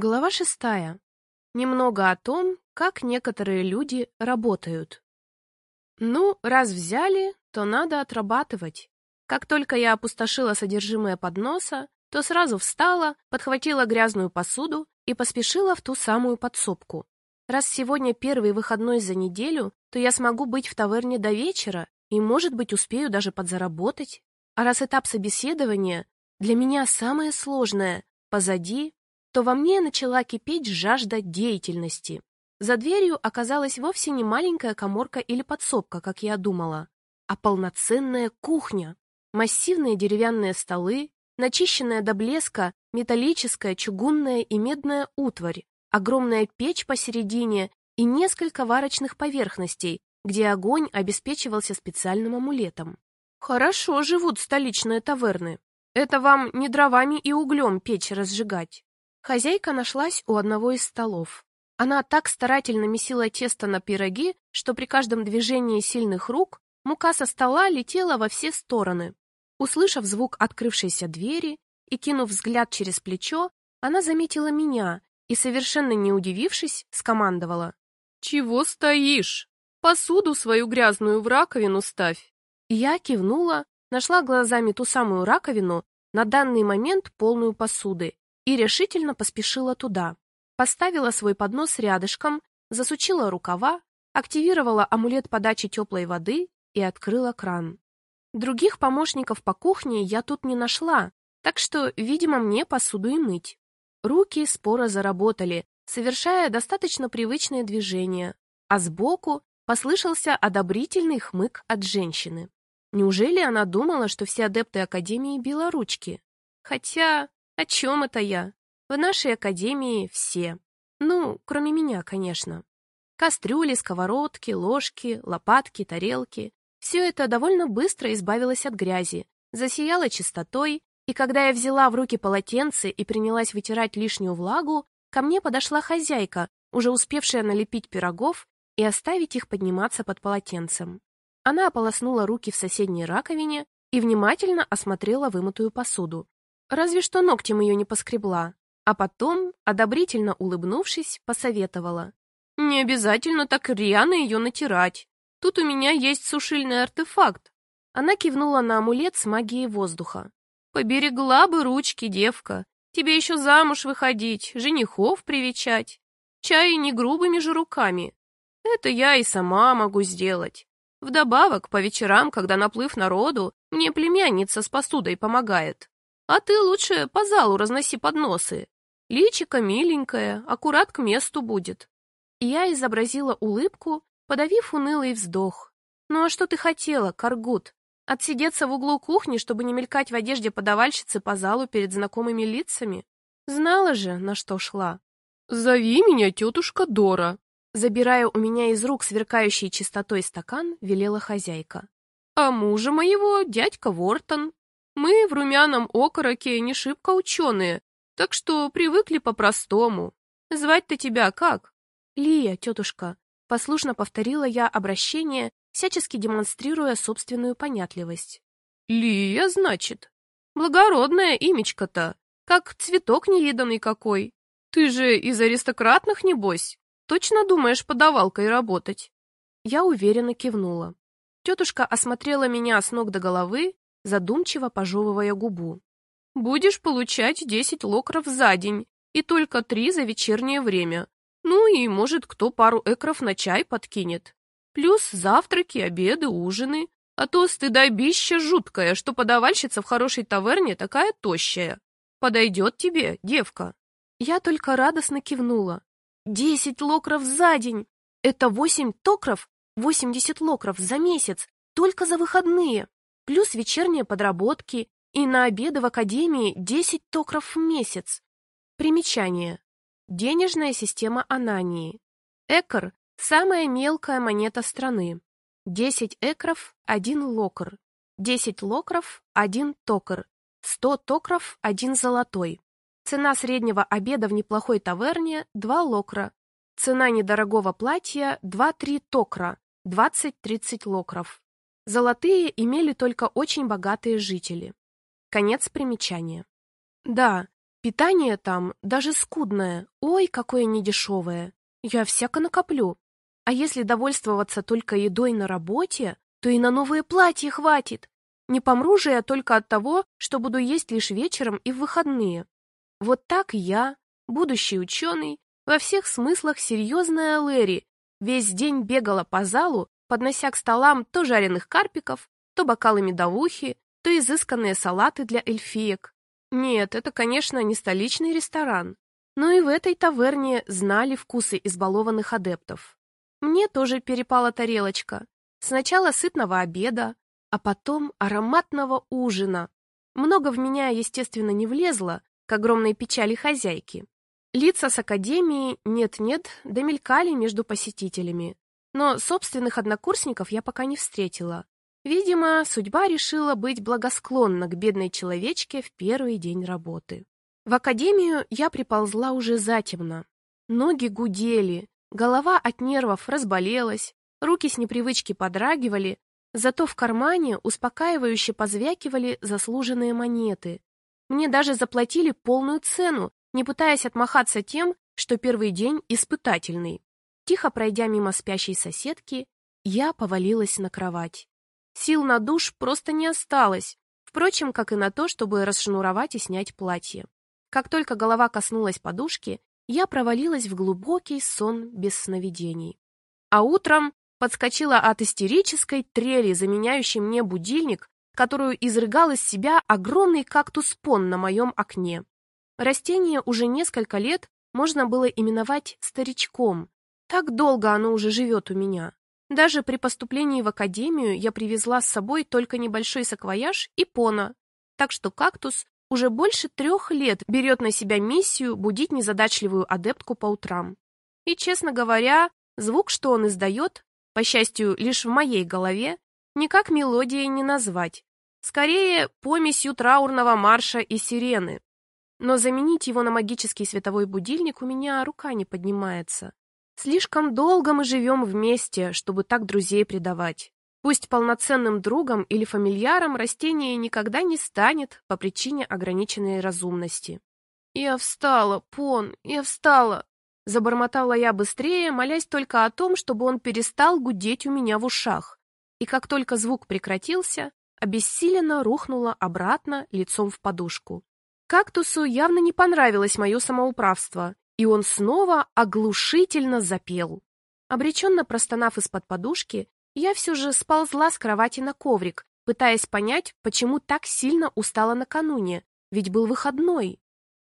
Глава шестая. Немного о том, как некоторые люди работают. Ну, раз взяли, то надо отрабатывать. Как только я опустошила содержимое подноса, то сразу встала, подхватила грязную посуду и поспешила в ту самую подсобку. Раз сегодня первый выходной за неделю, то я смогу быть в таверне до вечера и, может быть, успею даже подзаработать. А раз этап собеседования для меня самое сложное позади, то во мне начала кипеть жажда деятельности. За дверью оказалась вовсе не маленькая коморка или подсобка, как я думала, а полноценная кухня. Массивные деревянные столы, начищенная до блеска металлическая, чугунная и медная утварь, огромная печь посередине и несколько варочных поверхностей, где огонь обеспечивался специальным амулетом. Хорошо живут столичные таверны. Это вам не дровами и углем печь разжигать. Хозяйка нашлась у одного из столов. Она так старательно месила тесто на пироги, что при каждом движении сильных рук мука со стола летела во все стороны. Услышав звук открывшейся двери и кинув взгляд через плечо, она заметила меня и, совершенно не удивившись, скомандовала. «Чего стоишь? Посуду свою грязную в раковину ставь!» Я кивнула, нашла глазами ту самую раковину, на данный момент полную посуды, и решительно поспешила туда. Поставила свой поднос рядышком, засучила рукава, активировала амулет подачи теплой воды и открыла кран. Других помощников по кухне я тут не нашла, так что, видимо, мне посуду и мыть. Руки споро заработали, совершая достаточно привычные движения, а сбоку послышался одобрительный хмык от женщины. Неужели она думала, что все адепты Академии белоручки? Хотя о чем это я? В нашей академии все. Ну, кроме меня, конечно. Кастрюли, сковородки, ложки, лопатки, тарелки. Все это довольно быстро избавилось от грязи, засияло чистотой, и когда я взяла в руки полотенце и принялась вытирать лишнюю влагу, ко мне подошла хозяйка, уже успевшая налепить пирогов и оставить их подниматься под полотенцем. Она ополоснула руки в соседней раковине и внимательно осмотрела вымытую посуду. Разве что ногтем ее не поскребла. А потом, одобрительно улыбнувшись, посоветовала. «Не обязательно так рьяно ее натирать. Тут у меня есть сушильный артефакт». Она кивнула на амулет с магией воздуха. «Поберегла бы ручки, девка. Тебе еще замуж выходить, женихов привечать. Чай не грубыми же руками. Это я и сама могу сделать. Вдобавок, по вечерам, когда наплыв народу, мне племянница с посудой помогает. А ты лучше по залу разноси подносы. Личико миленькое, аккурат к месту будет. Я изобразила улыбку, подавив унылый вздох. Ну а что ты хотела, Каргут? Отсидеться в углу кухни, чтобы не мелькать в одежде подавальщицы по залу перед знакомыми лицами? Знала же, на что шла. «Зови меня тетушка Дора», Забирая у меня из рук сверкающий чистотой стакан, велела хозяйка. «А мужа моего дядька Вортон. Мы в румяном окороке не шибко ученые, так что привыкли по-простому. Звать-то тебя как?» «Лия, тетушка», — послушно повторила я обращение, всячески демонстрируя собственную понятливость. «Лия, значит? Благородное имечко-то, как цветок невиданный какой. Ты же из аристократных, небось?» Точно думаешь подавалкой работать?» Я уверенно кивнула. Тетушка осмотрела меня с ног до головы, задумчиво пожевывая губу. «Будешь получать десять локров за день и только три за вечернее время. Ну и, может, кто пару экров на чай подкинет. Плюс завтраки, обеды, ужины. А то стыдобище жуткое, что подавальщица в хорошей таверне такая тощая. Подойдет тебе, девка?» Я только радостно кивнула. Десять локров за день! Это восемь токров, восемьдесят локров за месяц, только за выходные, плюс вечерние подработки и на обеды в академии десять токров в месяц. Примечание. Денежная система Анании. Экр – самая мелкая монета страны. Десять экров – один локр. Десять локров – один токр. Сто токров – один золотой. Цена среднего обеда в неплохой таверне – 2 локра. Цена недорогого платья – 2-3 токра, 20-30 локров. Золотые имели только очень богатые жители. Конец примечания. Да, Питание там даже скудное, ой, какое недешевое. Я всяко накоплю. А если довольствоваться только едой на работе, то и на новые платья хватит. Не помру же я только от того, что буду есть лишь вечером и в выходные. Вот так я, будущий ученый, во всех смыслах серьезная Лэри, весь день бегала по залу, поднося к столам то жареных карпиков, то бокалы медовухи, то изысканные салаты для эльфиек. Нет, это, конечно, не столичный ресторан, но и в этой таверне знали вкусы избалованных адептов. Мне тоже перепала тарелочка. Сначала сытного обеда, а потом ароматного ужина. Много в меня, естественно, не влезло, к огромной печали хозяйки. Лица с академии нет-нет, домелькали между посетителями. Но собственных однокурсников я пока не встретила. Видимо, судьба решила быть благосклонна к бедной человечке в первый день работы. В академию я приползла уже затемно. Ноги гудели, голова от нервов разболелась, руки с непривычки подрагивали, зато в кармане успокаивающе позвякивали заслуженные монеты. Мне даже заплатили полную цену, не пытаясь отмахаться тем, что первый день испытательный. Тихо пройдя мимо спящей соседки, я повалилась на кровать. Сил на душ просто не осталось, впрочем, как и на то, чтобы расшнуровать и снять платье. Как только голова коснулась подушки, я провалилась в глубокий сон без сновидений. А утром подскочила от истерической трели, заменяющей мне будильник, которую изрыгал из себя огромный кактус-пон на моем окне. Растение уже несколько лет можно было именовать старичком. Так долго оно уже живет у меня. Даже при поступлении в академию я привезла с собой только небольшой саквояж и пона, так что кактус уже больше трех лет берет на себя миссию будить незадачливую адептку по утрам. И, честно говоря, звук, что он издает, по счастью, лишь в моей голове, никак мелодией не назвать. Скорее, помесью траурного марша и сирены. Но заменить его на магический световой будильник у меня рука не поднимается. Слишком долго мы живем вместе, чтобы так друзей предавать. Пусть полноценным другом или фамильяром растение никогда не станет по причине ограниченной разумности. «Я встала, Пон, я встала!» Забормотала я быстрее, молясь только о том, чтобы он перестал гудеть у меня в ушах. И как только звук прекратился, обессиленно рухнула обратно лицом в подушку. Кактусу явно не понравилось мое самоуправство, и он снова оглушительно запел. Обреченно простонав из-под подушки, я все же сползла с кровати на коврик, пытаясь понять, почему так сильно устала накануне, ведь был выходной.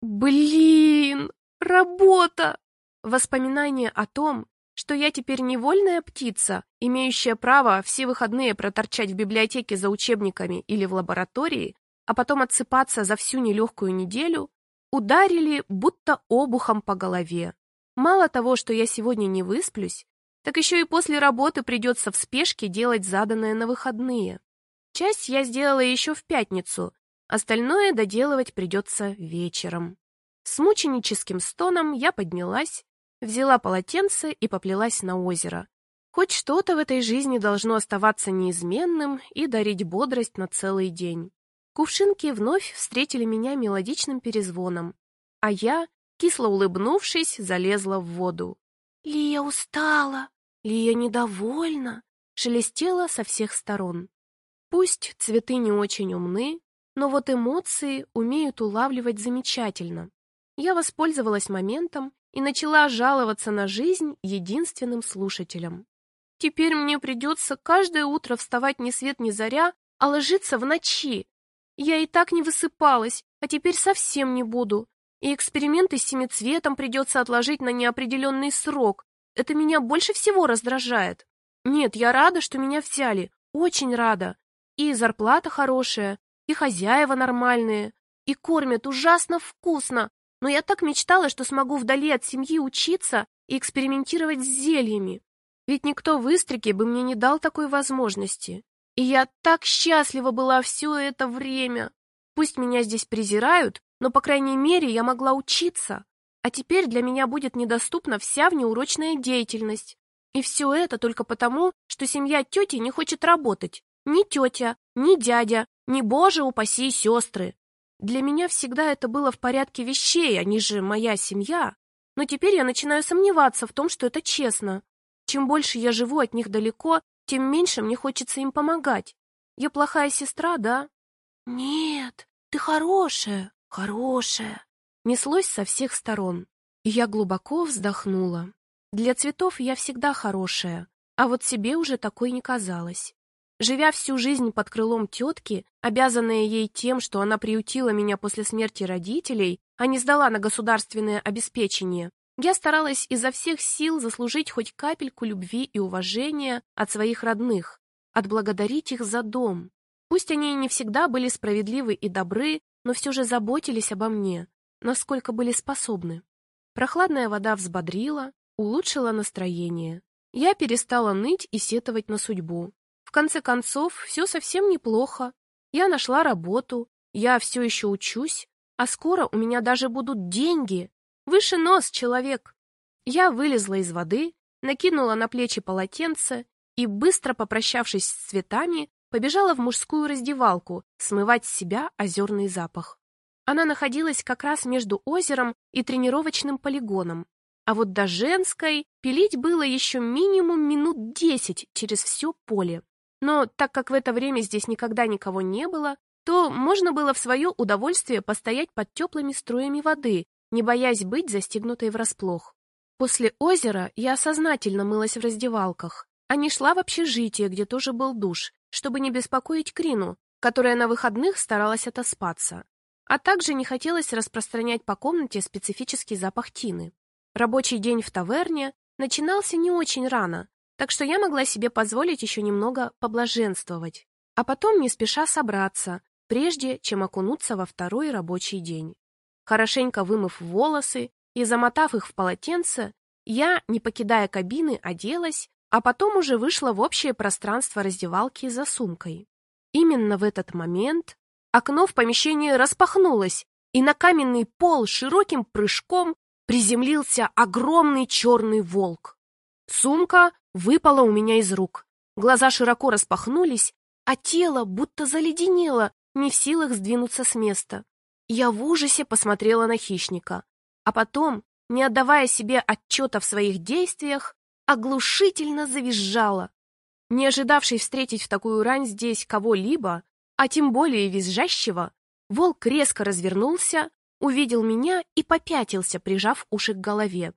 Блин, работа! Воспоминание о том, что я теперь невольная птица, имеющая право все выходные проторчать в библиотеке за учебниками или в лаборатории, а потом отсыпаться за всю нелегкую неделю, ударили будто обухом по голове. Мало того, что я сегодня не высплюсь, так еще и после работы придется в спешке делать заданное на выходные. Часть я сделала еще в пятницу, остальное доделывать придется вечером. С мученическим стоном я поднялась, взяла полотенце и поплелась на озеро. Хоть что-то в этой жизни должно оставаться неизменным и дарить бодрость на целый день. Кувшинки вновь встретили меня мелодичным перезвоном, а я, кисло улыбнувшись, залезла в воду. «Лия устала, Лия недовольна», шелестела со всех сторон. Пусть цветы не очень умны, но вот эмоции умеют улавливать замечательно. Я воспользовалась моментом и начала жаловаться на жизнь единственным слушателем. Теперь мне придется каждое утро вставать ни свет ни заря, а ложиться в ночи, я и так не высыпалась, а теперь совсем не буду. И эксперименты с семицветом придется отложить на неопределенный срок. Это меня больше всего раздражает. Нет, я рада, что меня взяли. Очень рада. И зарплата хорошая, и хозяева нормальные, и кормят ужасно вкусно. Но я так мечтала, что смогу вдали от семьи учиться и экспериментировать с зельями. Ведь никто в Истрике бы мне не дал такой возможности. И я так счастлива была все это время. Пусть меня здесь презирают, но, по крайней мере, я могла учиться. А теперь для меня будет недоступна вся внеурочная деятельность. И все это только потому, что семья тети не хочет работать. Ни тетя, ни дядя, ни, боже упаси, сестры. Для меня всегда это было в порядке вещей, они же моя семья. Но теперь я начинаю сомневаться в том, что это честно. Чем больше я живу от них далеко, тем меньше мне хочется им помогать. Я плохая сестра, да? Нет, ты хорошая, хорошая. Неслось со всех сторон. И я глубоко вздохнула. Для цветов я всегда хорошая, а вот себе уже такой не казалось. Живя всю жизнь под крылом тетки, обязанная ей тем, что она приютила меня после смерти родителей, а не сдала на государственное обеспечение, я старалась изо всех сил заслужить хоть капельку любви и уважения от своих родных, отблагодарить их за дом. Пусть они не всегда были справедливы и добры, но все же заботились обо мне, насколько были способны. Прохладная вода взбодрила, улучшила настроение. Я перестала ныть и сетовать на судьбу. В конце концов, все совсем неплохо. Я нашла работу, я все еще учусь, а скоро у меня даже будут деньги. Выше нос, человек. Я вылезла из воды, накинула на плечи полотенце и, быстро попрощавшись с цветами, побежала в мужскую раздевалку смывать с себя озерный запах. Она находилась как раз между озером и тренировочным полигоном. А вот до женской пилить было еще минимум минут десять через все поле. Но так как в это время здесь никогда никого не было, то можно было в свое удовольствие постоять под теплыми струями воды, не боясь быть застигнутой врасплох. После озера я сознательно мылась в раздевалках, а не шла в общежитие, где тоже был душ, чтобы не беспокоить Крину, которая на выходных старалась отоспаться. А также не хотелось распространять по комнате специфический запах тины. Рабочий день в таверне начинался не очень рано, так что я могла себе позволить еще немного поблаженствовать, а потом не спеша собраться, прежде чем окунуться во второй рабочий день. Хорошенько вымыв волосы и замотав их в полотенце, я, не покидая кабины, оделась, а потом уже вышла в общее пространство раздевалки за сумкой. Именно в этот момент окно в помещении распахнулось, и на каменный пол широким прыжком приземлился огромный черный волк. Сумка выпала у меня из рук. Глаза широко распахнулись, а тело будто заледенело, не в силах сдвинуться с места. Я в ужасе посмотрела на хищника, а потом, не отдавая себе отчета в своих действиях, оглушительно завизжала. Не ожидавший встретить в такую рань здесь кого-либо, а тем более визжащего, волк резко развернулся, увидел меня и попятился, прижав уши к голове.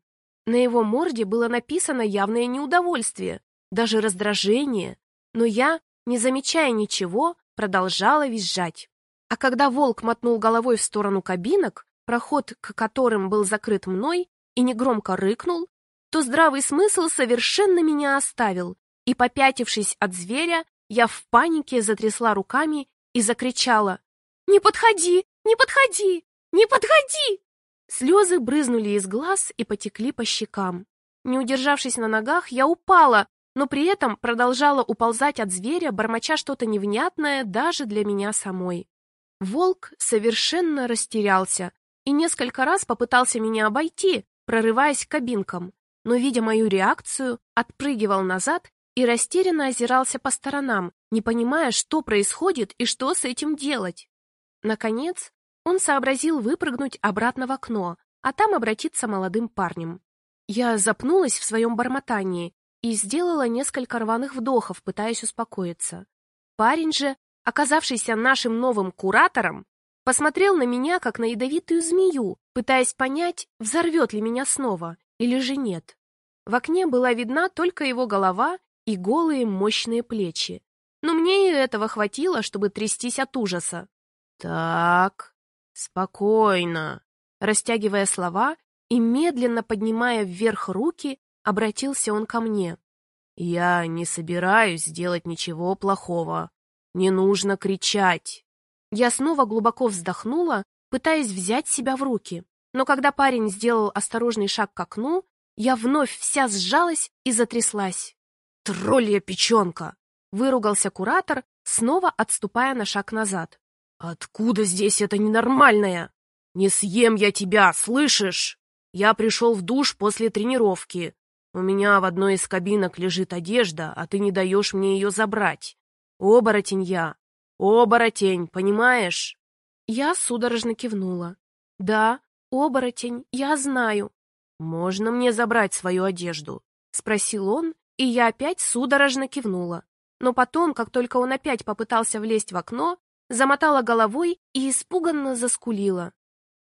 На его морде было написано явное неудовольствие, даже раздражение, но я, не замечая ничего, продолжала визжать. А когда волк мотнул головой в сторону кабинок, проход к которым был закрыт мной, и негромко рыкнул, то здравый смысл совершенно меня оставил, и, попятившись от зверя, я в панике затрясла руками и закричала «Не подходи! Не подходи! Не подходи!» Слезы брызнули из глаз и потекли по щекам. Не удержавшись на ногах, я упала, но при этом продолжала уползать от зверя, бормоча что-то невнятное даже для меня самой. Волк совершенно растерялся и несколько раз попытался меня обойти, прорываясь к кабинкам, но, видя мою реакцию, отпрыгивал назад и растерянно озирался по сторонам, не понимая, что происходит и что с этим делать. Наконец, он сообразил выпрыгнуть обратно в окно, а там обратиться молодым парнем. Я запнулась в своем бормотании и сделала несколько рваных вдохов, пытаясь успокоиться. Парень же, оказавшийся нашим новым куратором, посмотрел на меня, как на ядовитую змею, пытаясь понять, взорвет ли меня снова или же нет. В окне была видна только его голова и голые мощные плечи. Но мне и этого хватило, чтобы трястись от ужаса. «Так, «Спокойно!» Растягивая слова и медленно поднимая вверх руки, обратился он ко мне. «Я не собираюсь делать ничего плохого. Не нужно кричать!» Я снова глубоко вздохнула, пытаясь взять себя в руки. Но когда парень сделал осторожный шаг к окну, я вновь вся сжалась и затряслась. «Троллья печенка!» — выругался куратор, снова отступая на шаг назад. «Откуда здесь это ненормальное? Не съем я тебя, слышишь? Я пришел в душ после тренировки. У меня в одной из кабинок лежит одежда, а ты не даешь мне ее забрать. Оборотень я. Оборотень, понимаешь?» Я судорожно кивнула. «Да, оборотень, я знаю». «Можно мне забрать свою одежду?» — спросил он, и я опять судорожно кивнула. Но потом, как только он опять попытался влезть в окно, замотала головой и испуганно заскулила.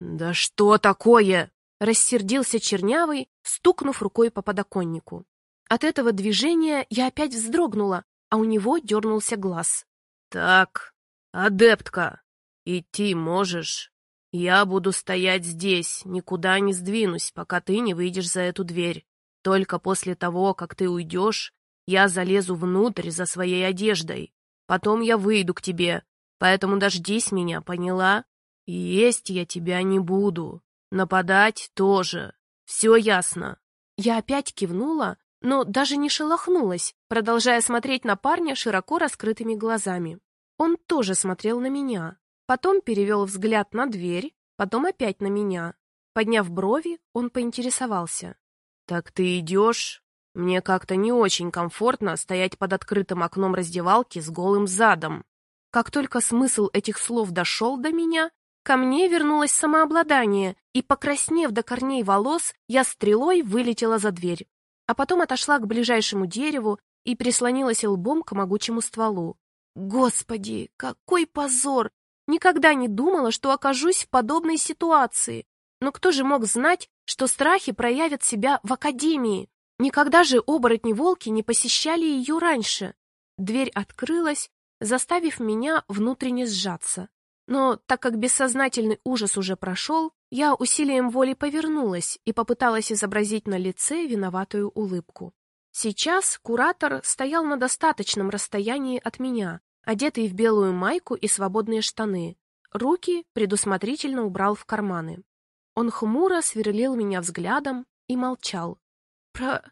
«Да что такое?» — рассердился Чернявый, стукнув рукой по подоконнику. От этого движения я опять вздрогнула, а у него дернулся глаз. «Так, адептка, идти можешь? Я буду стоять здесь, никуда не сдвинусь, пока ты не выйдешь за эту дверь. Только после того, как ты уйдешь, я залезу внутрь за своей одеждой. Потом я выйду к тебе, поэтому дождись меня, поняла? Есть я тебя не буду. Нападать тоже. Все ясно. Я опять кивнула, но даже не шелохнулась, продолжая смотреть на парня широко раскрытыми глазами. Он тоже смотрел на меня, потом перевел взгляд на дверь, потом опять на меня. Подняв брови, он поинтересовался. «Так ты идешь? Мне как-то не очень комфортно стоять под открытым окном раздевалки с голым задом». Как только смысл этих слов дошел до меня, ко мне вернулось самообладание, и, покраснев до корней волос, я стрелой вылетела за дверь. А потом отошла к ближайшему дереву и прислонилась лбом к могучему стволу. Господи, какой позор! Никогда не думала, что окажусь в подобной ситуации. Но кто же мог знать, что страхи проявят себя в академии? Никогда же оборотни-волки не посещали ее раньше. Дверь открылась, заставив меня внутренне сжаться. Но так как бессознательный ужас уже прошел, я усилием воли повернулась и попыталась изобразить на лице виноватую улыбку. Сейчас куратор стоял на достаточном расстоянии от меня, одетый в белую майку и свободные штаны. Руки предусмотрительно убрал в карманы. Он хмуро сверлил меня взглядом и молчал. «Про...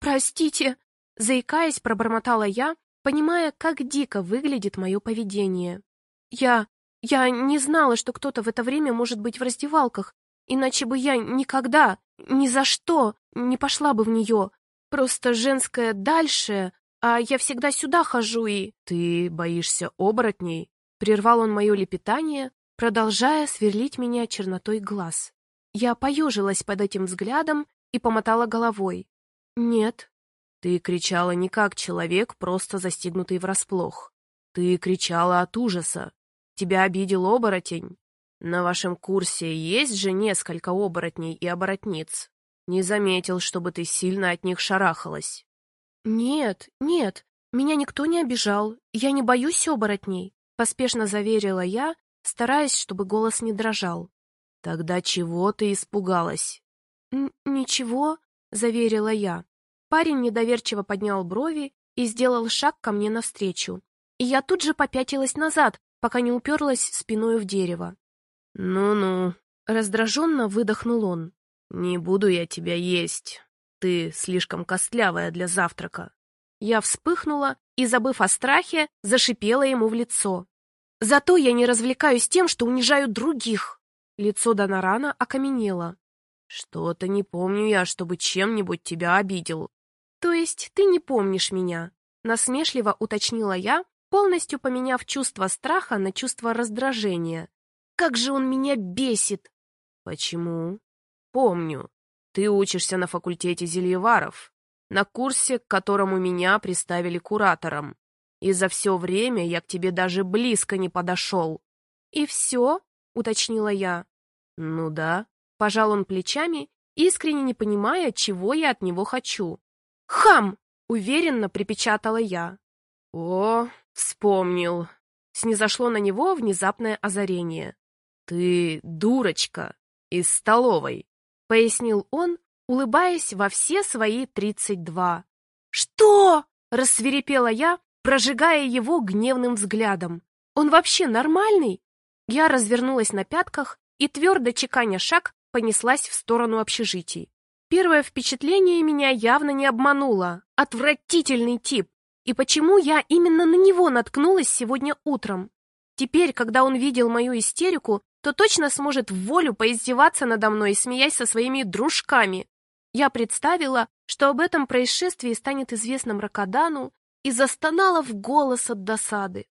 простите!» Заикаясь, пробормотала я, понимая, как дико выглядит мое поведение. «Я... я не знала, что кто-то в это время может быть в раздевалках, иначе бы я никогда, ни за что не пошла бы в нее. Просто женское дальше, а я всегда сюда хожу и...» «Ты боишься оборотней?» Прервал он мое лепетание, продолжая сверлить меня чернотой глаз. Я поежилась под этим взглядом и помотала головой. «Нет». «Ты кричала не как человек, просто застигнутый врасплох. Ты кричала от ужаса. Тебя обидел оборотень. На вашем курсе есть же несколько оборотней и оборотниц. Не заметил, чтобы ты сильно от них шарахалась». «Нет, нет, меня никто не обижал. Я не боюсь оборотней», — поспешно заверила я, стараясь, чтобы голос не дрожал. «Тогда чего ты испугалась?» «Ничего», — заверила я. Парень недоверчиво поднял брови и сделал шаг ко мне навстречу. И я тут же попятилась назад, пока не уперлась спиной в дерево. «Ну-ну», — раздраженно выдохнул он. «Не буду я тебя есть. Ты слишком костлявая для завтрака». Я вспыхнула и, забыв о страхе, зашипела ему в лицо. «Зато я не развлекаюсь тем, что унижаю других». Лицо Донорана окаменело. «Что-то не помню я, чтобы чем-нибудь тебя обидел». «То есть ты не помнишь меня?» Насмешливо уточнила я, полностью поменяв чувство страха на чувство раздражения. «Как же он меня бесит!» «Почему?» «Помню. Ты учишься на факультете зельеваров, на курсе, к которому меня приставили куратором. И за все время я к тебе даже близко не подошел». «И все?» — уточнила я. «Ну да», — пожал он плечами, искренне не понимая, чего я от него хочу. «Хам!» — уверенно припечатала я. «О, вспомнил!» — снизошло на него внезапное озарение. «Ты дурочка из столовой», — пояснил он, улыбаясь во все свои тридцать два. «Что?» — рассверепела я, прожигая его гневным взглядом. «Он вообще нормальный?» Я развернулась на пятках и, твердо чеканя шаг, понеслась в сторону общежитий. Первое впечатление меня явно не обмануло. Отвратительный тип. И почему я именно на него наткнулась сегодня утром? Теперь, когда он видел мою истерику, то точно сможет в волю поиздеваться надо мной, смеясь со своими дружками. Я представила, что об этом происшествии станет известно Мракодану, и застонала в голос от досады.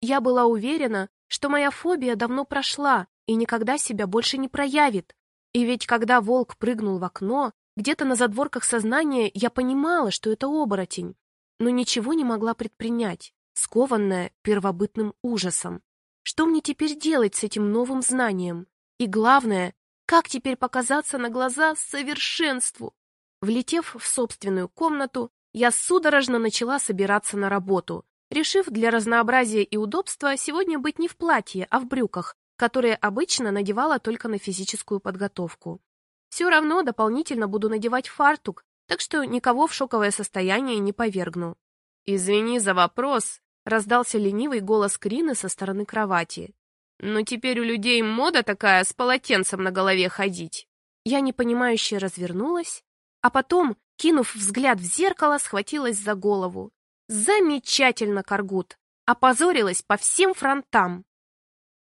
Я была уверена, что моя фобия давно прошла и никогда себя больше не проявит. И ведь когда волк прыгнул в окно, где-то на задворках сознания я понимала, что это оборотень, но ничего не могла предпринять, скованная первобытным ужасом. Что мне теперь делать с этим новым знанием? И главное, как теперь показаться на глаза совершенству? Влетев в собственную комнату, я судорожно начала собираться на работу, решив для разнообразия и удобства сегодня быть не в платье, а в брюках, которые обычно надевала только на физическую подготовку. Все равно дополнительно буду надевать фартук, так что никого в шоковое состояние не повергну. «Извини за вопрос», — раздался ленивый голос Крины со стороны кровати. «Но теперь у людей мода такая с полотенцем на голове ходить». Я непонимающе развернулась, а потом, кинув взгляд в зеркало, схватилась за голову. «Замечательно, Каргут! Опозорилась по всем фронтам!»